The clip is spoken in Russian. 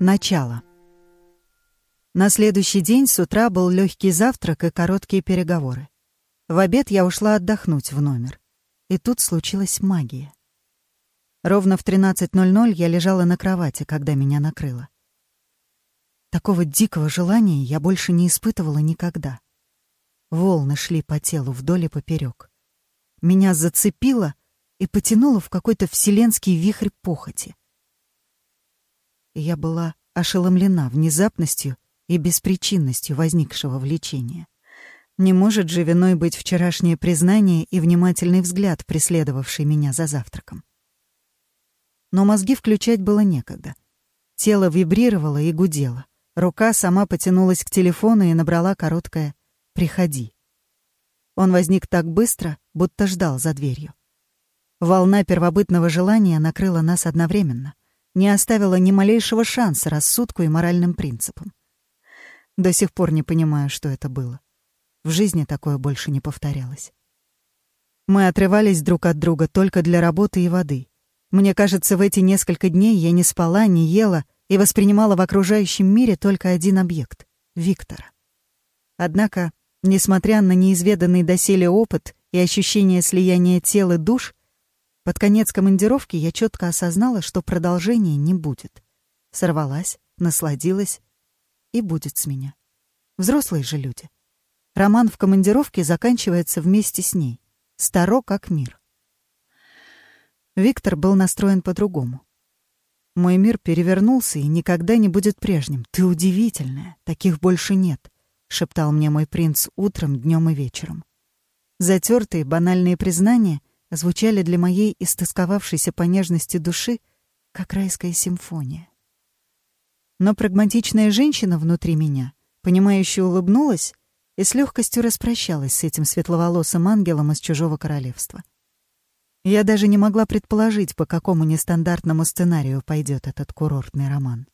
Начало. На следующий день с утра был легкий завтрак и короткие переговоры. В обед я ушла отдохнуть в номер. И тут случилась магия. Ровно в 13.00 я лежала на кровати, когда меня накрыло. Такого дикого желания я больше не испытывала никогда. Волны шли по телу вдоль и поперек. Меня зацепило и потянуло в какой-то вселенский вихрь похоти. Я была ошеломлена внезапностью и беспричинностью возникшего влечения. Не может же виной быть вчерашнее признание и внимательный взгляд, преследовавший меня за завтраком. Но мозги включать было некогда. Тело вибрировало и гудело. Рука сама потянулась к телефону и набрала короткое «Приходи». Он возник так быстро, будто ждал за дверью. Волна первобытного желания накрыла нас одновременно, не оставила ни малейшего шанса рассудку и моральным принципам. До сих пор не понимаю, что это было. В жизни такое больше не повторялось. Мы отрывались друг от друга только для работы и воды. Мне кажется, в эти несколько дней я не спала, не ела и воспринимала в окружающем мире только один объект — Виктора. Однако, несмотря на неизведанный доселе опыт и ощущение слияния тел и душ, под конец командировки я четко осознала, что продолжения не будет. Сорвалась, насладилась и будет с меня. Взрослые же люди. Роман в командировке заканчивается вместе с ней. Старо как мир. Виктор был настроен по-другому. Мой мир перевернулся и никогда не будет прежним. Ты удивительная, таких больше нет, шептал мне мой принц утром, днем и вечером. Затертые банальные признания звучали для моей истосковавшейся по нежности души, как райская симфония. Но прагматичная женщина внутри меня, понимающе улыбнулась и с легкостью распрощалась с этим светловолосым ангелом из чужого королевства. Я даже не могла предположить, по какому нестандартному сценарию пойдет этот курортный роман.